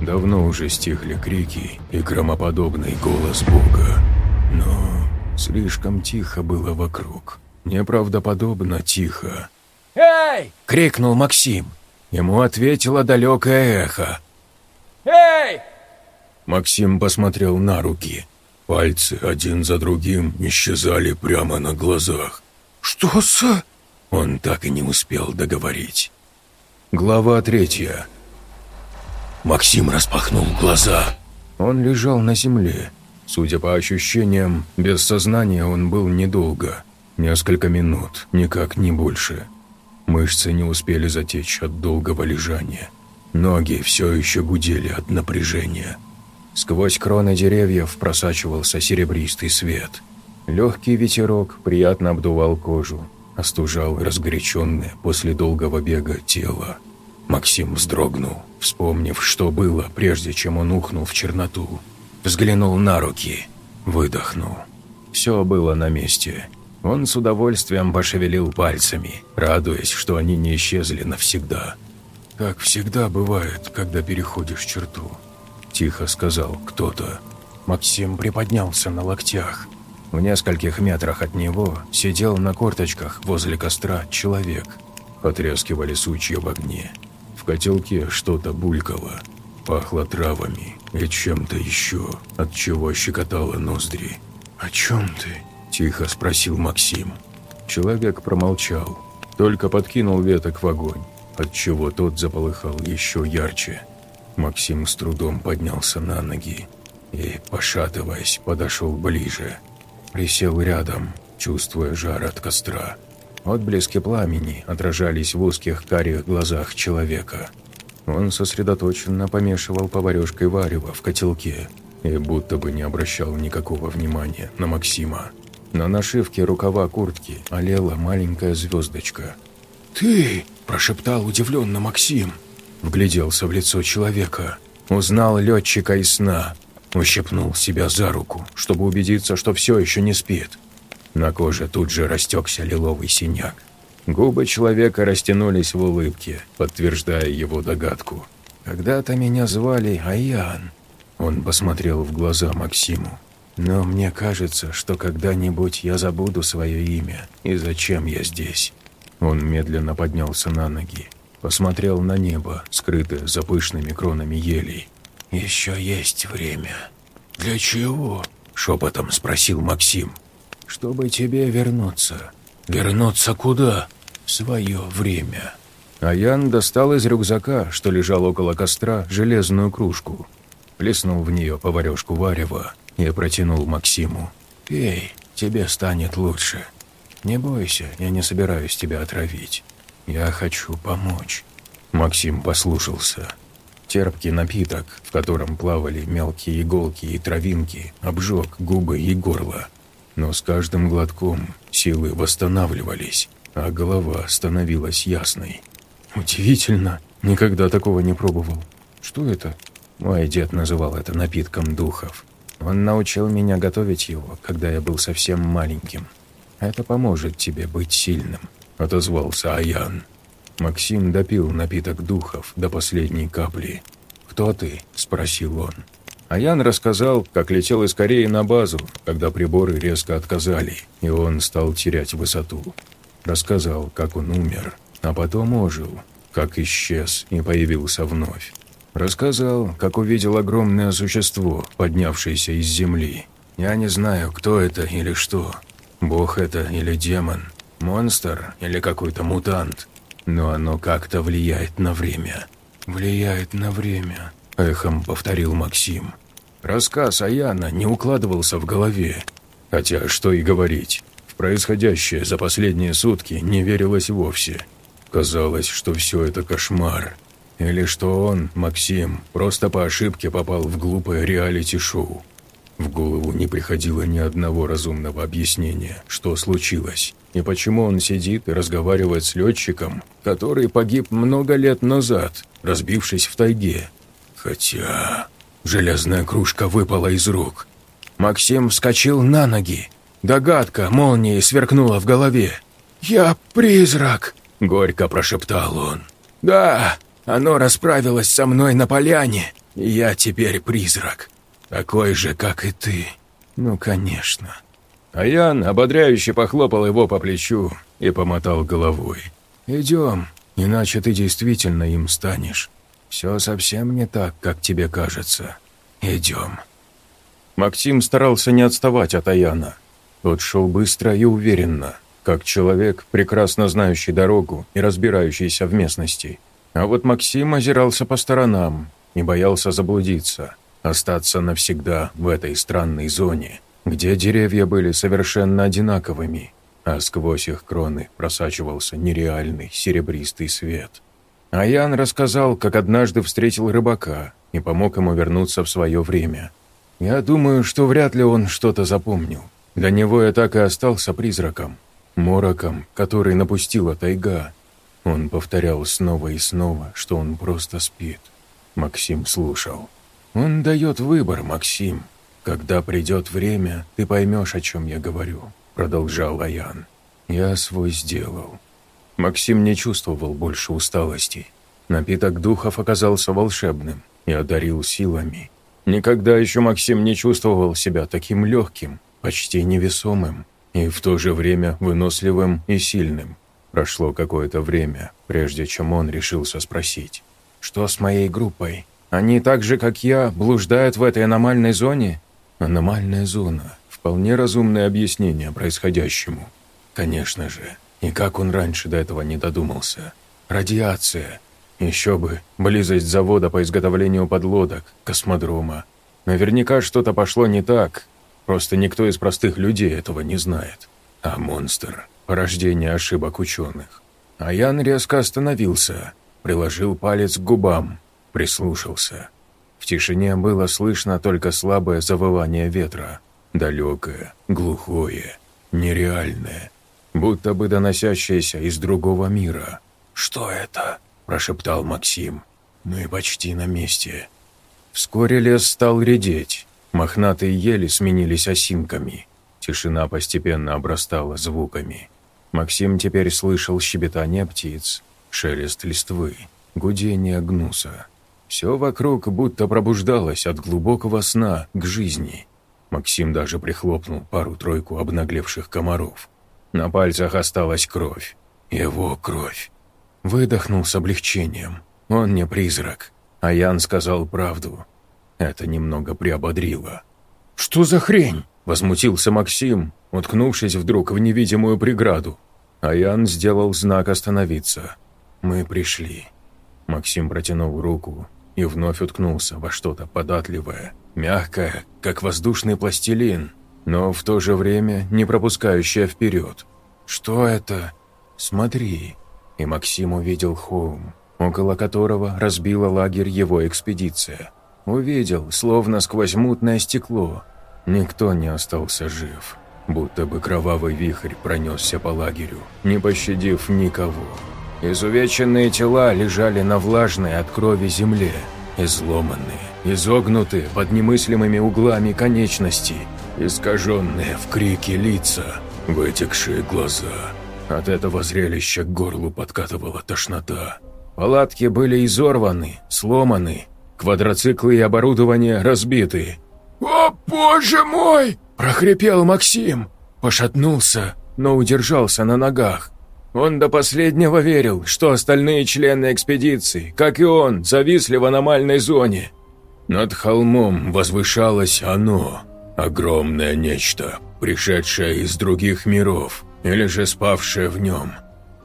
Давно уже стихли крики и громоподобный голос Бога. Но слишком тихо было вокруг. Неправдоподобно тихо. «Эй!» — крикнул Максим. Ему ответило далекое эхо. Эй!» Максим посмотрел на руки. Пальцы один за другим исчезали прямо на глазах. «Что за...» Он так и не успел договорить. Глава третья. Максим распахнул глаза. Он лежал на земле. Судя по ощущениям, без сознания он был недолго. Несколько минут, никак не больше. Мышцы не успели затечь от долгого лежания. Ноги все еще гудели от напряжения. Сквозь кроны деревьев просачивался серебристый свет. Легкий ветерок приятно обдувал кожу, остужал разгоряченное после долгого бега тело. Максим вздрогнул, вспомнив, что было, прежде чем он ухнул в черноту. Взглянул на руки, выдохнул. Все было на месте. Он с удовольствием пошевелил пальцами, радуясь, что они не исчезли навсегда. «Как всегда бывает, когда переходишь черту», – тихо сказал кто-то. Максим приподнялся на локтях. В нескольких метрах от него сидел на корточках возле костра человек. Потрескивали сучья в огне. В котелке что-то булькало. Пахло травами и чем-то еще, от чего щекотало ноздри. «О чем ты?» – тихо спросил Максим. Человек промолчал, только подкинул веток в огонь отчего тот заполыхал еще ярче. Максим с трудом поднялся на ноги и, пошатываясь, подошел ближе. Присел рядом, чувствуя жар от костра. Отблески пламени отражались в узких карих глазах человека. Он сосредоточенно помешивал поварешкой варево в котелке и будто бы не обращал никакого внимания на Максима. На нашивке рукава куртки олела маленькая звездочка. «Ты!» прошептал удивленно Максим. Вгляделся в лицо человека. Узнал летчика из сна. Ущипнул себя за руку, чтобы убедиться, что все еще не спит. На коже тут же растекся лиловый синяк. Губы человека растянулись в улыбке, подтверждая его догадку. «Когда-то меня звали Аян». Он посмотрел в глаза Максиму. «Но мне кажется, что когда-нибудь я забуду свое имя и зачем я здесь». Он медленно поднялся на ноги, посмотрел на небо, скрытое за пышными кронами елей. «Еще есть время». «Для чего?» – шепотом спросил Максим. «Чтобы тебе вернуться». «Вернуться куда?» «В свое время». Аян достал из рюкзака, что лежал около костра, железную кружку. Плеснул в нее поварешку варева и протянул Максиму. «Пей, тебе станет лучше». «Не бойся, я не собираюсь тебя отравить. Я хочу помочь». Максим послушался. Терпкий напиток, в котором плавали мелкие иголки и травинки, обжег губы и горло. Но с каждым глотком силы восстанавливались, а голова становилась ясной. «Удивительно, никогда такого не пробовал. Что это?» Мой дед называл это напитком духов. Он научил меня готовить его, когда я был совсем маленьким. «Это поможет тебе быть сильным», — отозвался Аян. Максим допил напиток духов до последней капли. «Кто ты?» — спросил он. Аян рассказал, как летел из Кореи на базу, когда приборы резко отказали, и он стал терять высоту. Рассказал, как он умер, а потом ожил, как исчез и появился вновь. Рассказал, как увидел огромное существо, поднявшееся из земли. Я не знаю, кто это или что, Бог это или демон, монстр или какой-то мутант, но оно как-то влияет на время. «Влияет на время», — эхом повторил Максим. Рассказ Аяна не укладывался в голове. Хотя, что и говорить, в происходящее за последние сутки не верилось вовсе. Казалось, что все это кошмар. Или что он, Максим, просто по ошибке попал в глупое реалити-шоу. В голову не приходило ни одного разумного объяснения, что случилось, и почему он сидит и разговаривает с летчиком, который погиб много лет назад, разбившись в тайге. Хотя... Железная кружка выпала из рук. Максим вскочил на ноги. Догадка молнией сверкнула в голове. «Я призрак!» — горько прошептал он. «Да, оно расправилось со мной на поляне, и я теперь призрак. Такой же, как и ты. Ну, конечно. Аян ободряюще похлопал его по плечу и помотал головой. «Идем, иначе ты действительно им станешь. Все совсем не так, как тебе кажется. Идем». Максим старался не отставать от Аяна. Тот шел быстро и уверенно, как человек, прекрасно знающий дорогу и разбирающийся в местности. А вот Максим озирался по сторонам и боялся заблудиться – остаться навсегда в этой странной зоне, где деревья были совершенно одинаковыми, а сквозь их кроны просачивался нереальный серебристый свет. Аян рассказал, как однажды встретил рыбака и помог ему вернуться в свое время. Я думаю, что вряд ли он что-то запомнил. Для него я так и остался призраком, мороком, который напустила тайга. Он повторял снова и снова, что он просто спит. Максим слушал. «Он дает выбор, Максим. Когда придет время, ты поймешь, о чем я говорю», — продолжал Аян. «Я свой сделал». Максим не чувствовал больше усталости. Напиток духов оказался волшебным и одарил силами. Никогда еще Максим не чувствовал себя таким легким, почти невесомым и в то же время выносливым и сильным. Прошло какое-то время, прежде чем он решился спросить. «Что с моей группой? Они так же, как я, блуждают в этой аномальной зоне?» «Аномальная зона. Вполне разумное объяснение происходящему. Конечно же. И как он раньше до этого не додумался? Радиация. Еще бы. Близость завода по изготовлению подлодок, космодрома. Наверняка что-то пошло не так, Просто никто из простых людей этого не знает. А монстр – порождение ошибок ученых. А Ян резко остановился, приложил палец к губам, прислушался. В тишине было слышно только слабое завывание ветра. Далекое, глухое, нереальное, будто бы доносящееся из другого мира. «Что это?» – прошептал Максим. «Мы почти на месте». Вскоре лес стал редеть. Мохнатые ели сменились осинками. Тишина постепенно обрастала звуками. Максим теперь слышал щебетание птиц, шелест листвы, гудение гнуса. Все вокруг будто пробуждалось от глубокого сна к жизни. Максим даже прихлопнул пару-тройку обнаглевших комаров. На пальцах осталась кровь. Его кровь. Выдохнул с облегчением. Он не призрак. А Ян сказал правду. Это немного приободрило. «Что за хрень?» – возмутился Максим, уткнувшись вдруг в невидимую преграду. А Ян сделал знак остановиться. «Мы пришли». Максим протянул руку и вновь уткнулся во что-то податливое, мягкое, как воздушный пластилин, но в то же время не пропускающее вперед. «Что это?» «Смотри». И Максим увидел холм, около которого разбила лагерь его экспедиция. Увидел, словно сквозь мутное стекло. Никто не остался жив. Будто бы кровавый вихрь пронесся по лагерю, не пощадив никого. Изувеченные тела лежали на влажной от крови земле, изломанные, изогнутые под немыслимыми углами конечностей, искаженные в крике лица, вытекшие глаза. От этого зрелища к горлу подкатывала тошнота. Палатки были изорваны, сломаны, Квадроциклы и оборудование разбиты. «О, боже мой!» – прохрипел Максим. Пошатнулся, но удержался на ногах. Он до последнего верил, что остальные члены экспедиции, как и он, зависли в аномальной зоне. Над холмом возвышалось оно, огромное нечто, пришедшее из других миров или же спавшее в нем.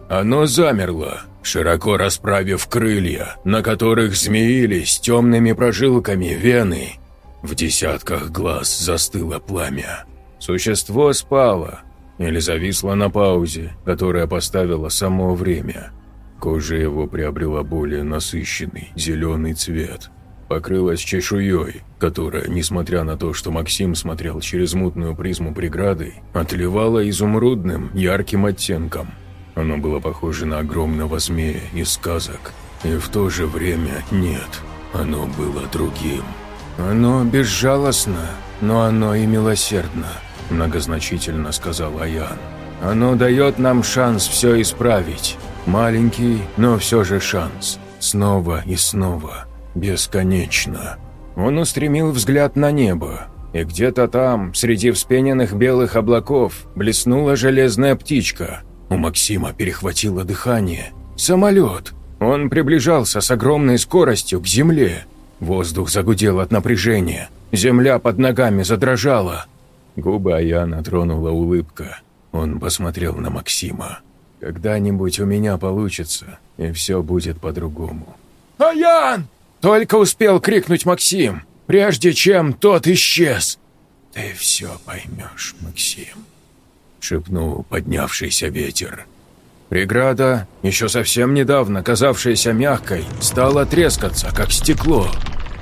Оно замерло, широко расправив крылья, на которых змеились темными прожилками вены. В десятках глаз застыло пламя. Существо спало или зависло на паузе, которая поставила само время. Кожа его приобрела более насыщенный зеленый цвет, покрылась чешуей, которая, несмотря на то, что Максим смотрел через мутную призму преграды, отливала изумрудным ярким оттенком – оно было похоже на огромного змея из сказок, и в то же время нет, оно было другим. «Оно безжалостно, но оно и милосердно», – многозначительно сказал Аян. «Оно дает нам шанс все исправить. Маленький, но все же шанс. Снова и снова. Бесконечно». Он устремил взгляд на небо, и где-то там, среди вспененных белых облаков, блеснула железная птичка – у Максима перехватило дыхание. «Самолет!» Он приближался с огромной скоростью к земле. Воздух загудел от напряжения. Земля под ногами задрожала. Губы Аяна тронула улыбка. Он посмотрел на Максима. «Когда-нибудь у меня получится, и все будет по-другому». «Аян!» Только успел крикнуть Максим, прежде чем тот исчез. «Ты все поймешь, Максим». шепнул поднявшийся ветер. Преграда, еще совсем недавно казавшаяся мягкой, стала трескаться, как стекло.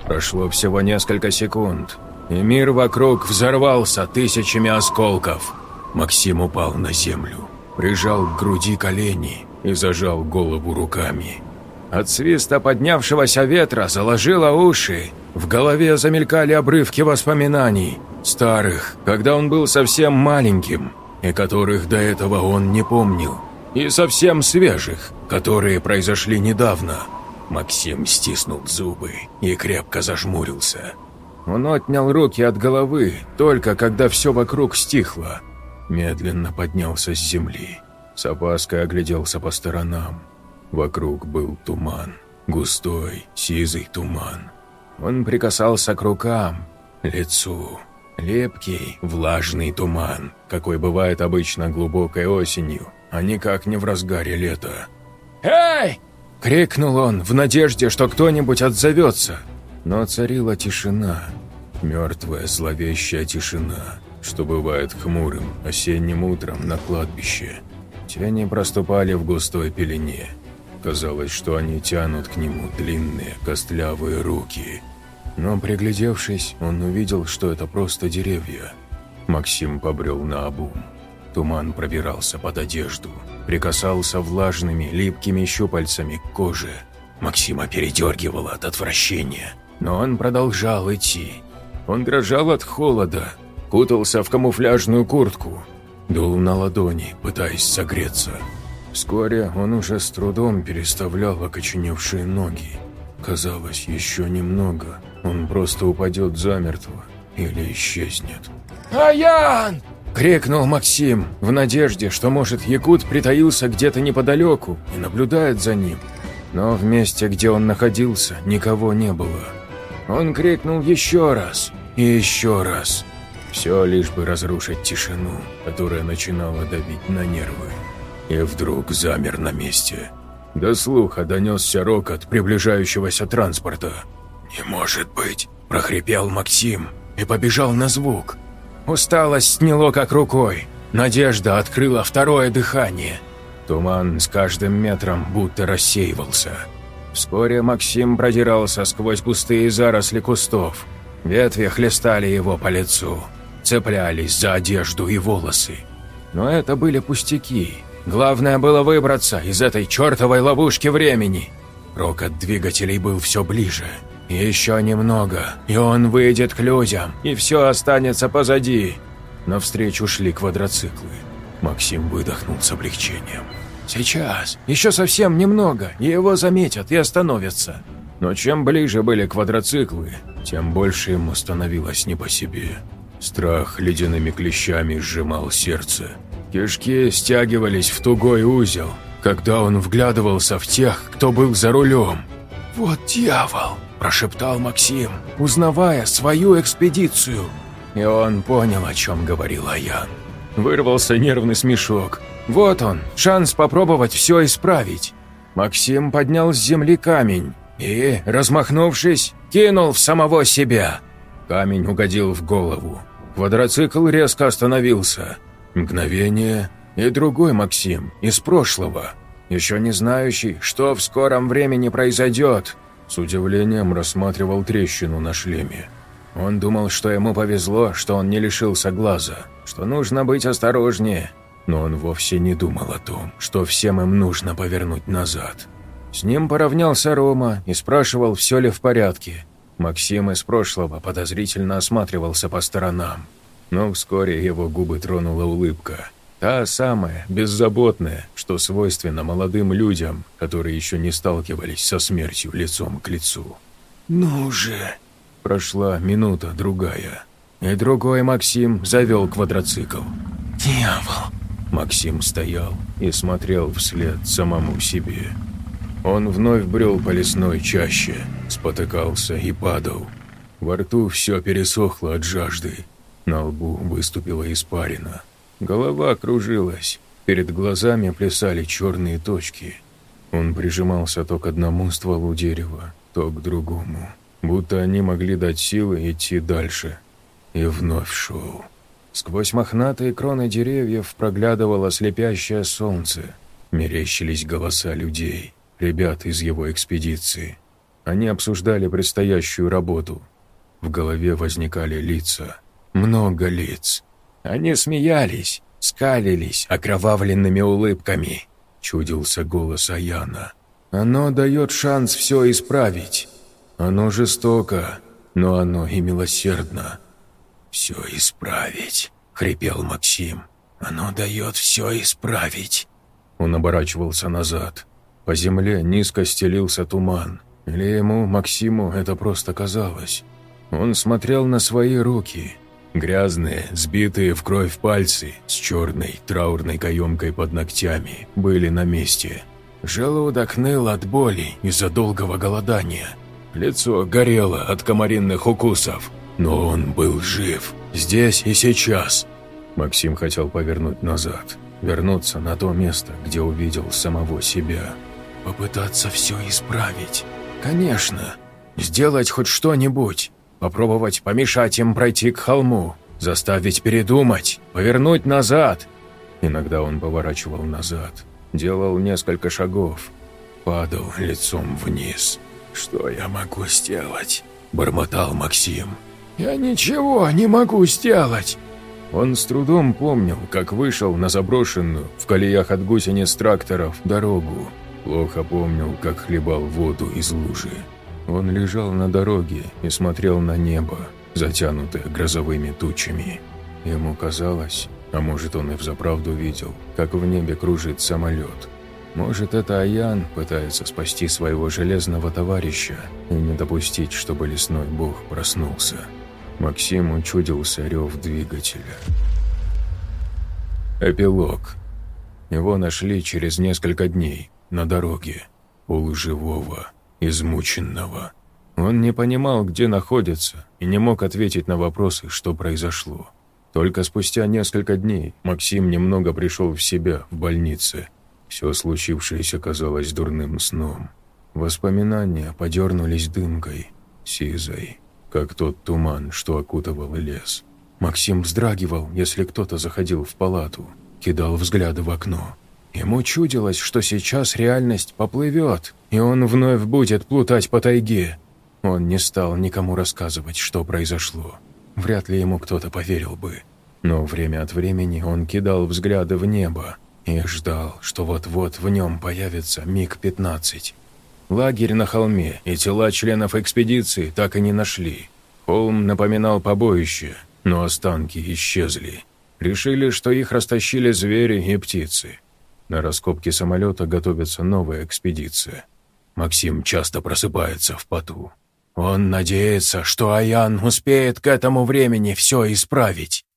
Прошло всего несколько секунд, и мир вокруг взорвался тысячами осколков. Максим упал на землю, прижал к груди колени и зажал голову руками. От свиста поднявшегося ветра заложило уши, в голове замелькали обрывки воспоминаний, старых, когда он был совсем маленьким, и которых до этого он не помнил, и совсем свежих, которые произошли недавно. Максим стиснул зубы и крепко зажмурился. Он отнял руки от головы, только когда все вокруг стихло. Медленно поднялся с земли. С опаской огляделся по сторонам. Вокруг был туман. Густой, сизый туман. Он прикасался к рукам, лицу. Лепкий, влажный туман, какой бывает обычно глубокой осенью, а никак не в разгаре лета. «Эй!» — крикнул он в надежде, что кто-нибудь отзовется. Но царила тишина, мертвая зловещая тишина, что бывает хмурым осенним утром на кладбище. Тени проступали в густой пелене. Казалось, что они тянут к нему длинные костлявые руки. Но, приглядевшись, он увидел, что это просто деревья. Максим побрел на обум. Туман пробирался под одежду, прикасался влажными, липкими щупальцами к коже. Максима передергивало от отвращения, но он продолжал идти. Он дрожал от холода, кутался в камуфляжную куртку, дул на ладони, пытаясь согреться. Вскоре он уже с трудом переставлял окоченевшие ноги. Казалось, еще немного, он просто упадет замертво или исчезнет. «Аян!» – крикнул Максим, в надежде, что, может, Якут притаился где-то неподалеку и наблюдает за ним. Но в месте, где он находился, никого не было. Он крикнул еще раз и еще раз. Все лишь бы разрушить тишину, которая начинала давить на нервы. И вдруг замер на месте. До слуха донесся рокот приближающегося транспорта. «Не может быть!» – прохрипел Максим и побежал на звук. Усталость сняло как рукой. Надежда открыла второе дыхание. Туман с каждым метром будто рассеивался. Вскоре Максим продирался сквозь густые заросли кустов. Ветви хлестали его по лицу, цеплялись за одежду и волосы. Но это были пустяки. Главное было выбраться из этой чертовой ловушки времени. Рокот двигателей был все ближе. Еще немного, и он выйдет к людям, и все останется позади. Навстречу шли квадроциклы. Максим выдохнул с облегчением. Сейчас, еще совсем немного, и его заметят и остановятся. Но чем ближе были квадроциклы, тем больше ему становилось не по себе. Страх ледяными клещами сжимал сердце. Кишки стягивались в тугой узел, когда он вглядывался в тех, кто был за рулем. «Вот дьявол!» – прошептал Максим, узнавая свою экспедицию. И он понял, о чем говорил Аян. Вырвался нервный смешок. Вот он, шанс попробовать все исправить. Максим поднял с земли камень и, размахнувшись, кинул в самого себя. Камень угодил в голову. Квадроцикл резко остановился – Мгновение, и другой Максим, из прошлого, еще не знающий, что в скором времени произойдет, с удивлением рассматривал трещину на шлеме. Он думал, что ему повезло, что он не лишился глаза, что нужно быть осторожнее, но он вовсе не думал о том, что всем им нужно повернуть назад. С ним поравнялся Рома и спрашивал, все ли в порядке. Максим из прошлого подозрительно осматривался по сторонам но вскоре его губы тронула улыбка. Та самая, беззаботная, что свойственна молодым людям, которые еще не сталкивались со смертью лицом к лицу. «Ну же!» Прошла минута, другая. И другой Максим завел квадроцикл. «Дьявол!» Максим стоял и смотрел вслед самому себе. Он вновь брел по лесной чаще, спотыкался и падал. Во рту все пересохло от жажды, на лбу выступила испарина. Голова кружилась. Перед глазами плясали черные точки. Он прижимался то к одному стволу дерева, то к другому. Будто они могли дать силы идти дальше. И вновь шел. Сквозь мохнатые кроны деревьев проглядывало слепящее солнце. Мерещились голоса людей, ребят из его экспедиции. Они обсуждали предстоящую работу. В голове возникали лица. Много лиц. Они смеялись, скалились окровавленными улыбками. Чудился голос Аяна. «Оно дает шанс все исправить. Оно жестоко, но оно и милосердно. «Все исправить», — хрипел Максим. «Оно дает все исправить». Он оборачивался назад. По земле низко стелился туман. Или ему, Максиму, это просто казалось. Он смотрел на свои руки. Грязные, сбитые в кровь пальцы с черной траурной каемкой под ногтями были на месте. Желудок ныл от боли из-за долгого голодания. Лицо горело от комаринных укусов. Но он был жив, здесь и сейчас. Максим хотел повернуть назад, вернуться на то место, где увидел самого себя. Попытаться все исправить. Конечно. Сделать хоть что-нибудь. Попробовать помешать им пройти к холму. Заставить передумать. Повернуть назад. Иногда он поворачивал назад. Делал несколько шагов. Падал лицом вниз. «Что я могу сделать?» – бормотал Максим. «Я ничего не могу сделать!» Он с трудом помнил, как вышел на заброшенную, в колеях от гусениц тракторов, дорогу. Плохо помнил, как хлебал воду из лужи. Он лежал на дороге и смотрел на небо, затянутое грозовыми тучами. Ему казалось, а может он и взаправду видел, как в небе кружит самолет. Может, это Аян пытается спасти своего железного товарища и не допустить, чтобы лесной бог проснулся. Максиму чудился рев двигателя. Эпилог. Его нашли через несколько дней на дороге, полуживого, измученного. Он не понимал, где находится, и не мог ответить на вопросы, что произошло. Только спустя несколько дней Максим немного пришел в себя в больнице. Все случившееся казалось дурным сном. Воспоминания подернулись дымкой, сизой как тот туман, что окутывал лес. Максим вздрагивал, если кто-то заходил в палату, кидал взгляды в окно. Ему чудилось, что сейчас реальность поплывет, и он вновь будет плутать по тайге. Он не стал никому рассказывать, что произошло. Вряд ли ему кто-то поверил бы. Но время от времени он кидал взгляды в небо и ждал, что вот-вот в нем появится МиГ-15. Лагерь на холме и тела членов экспедиции так и не нашли. Холм напоминал побоище, но останки исчезли. Решили, что их растащили звери и птицы. На раскопке самолета готовится новая экспедиция. Максим часто просыпается в поту. Он надеется, что Аян успеет к этому времени все исправить.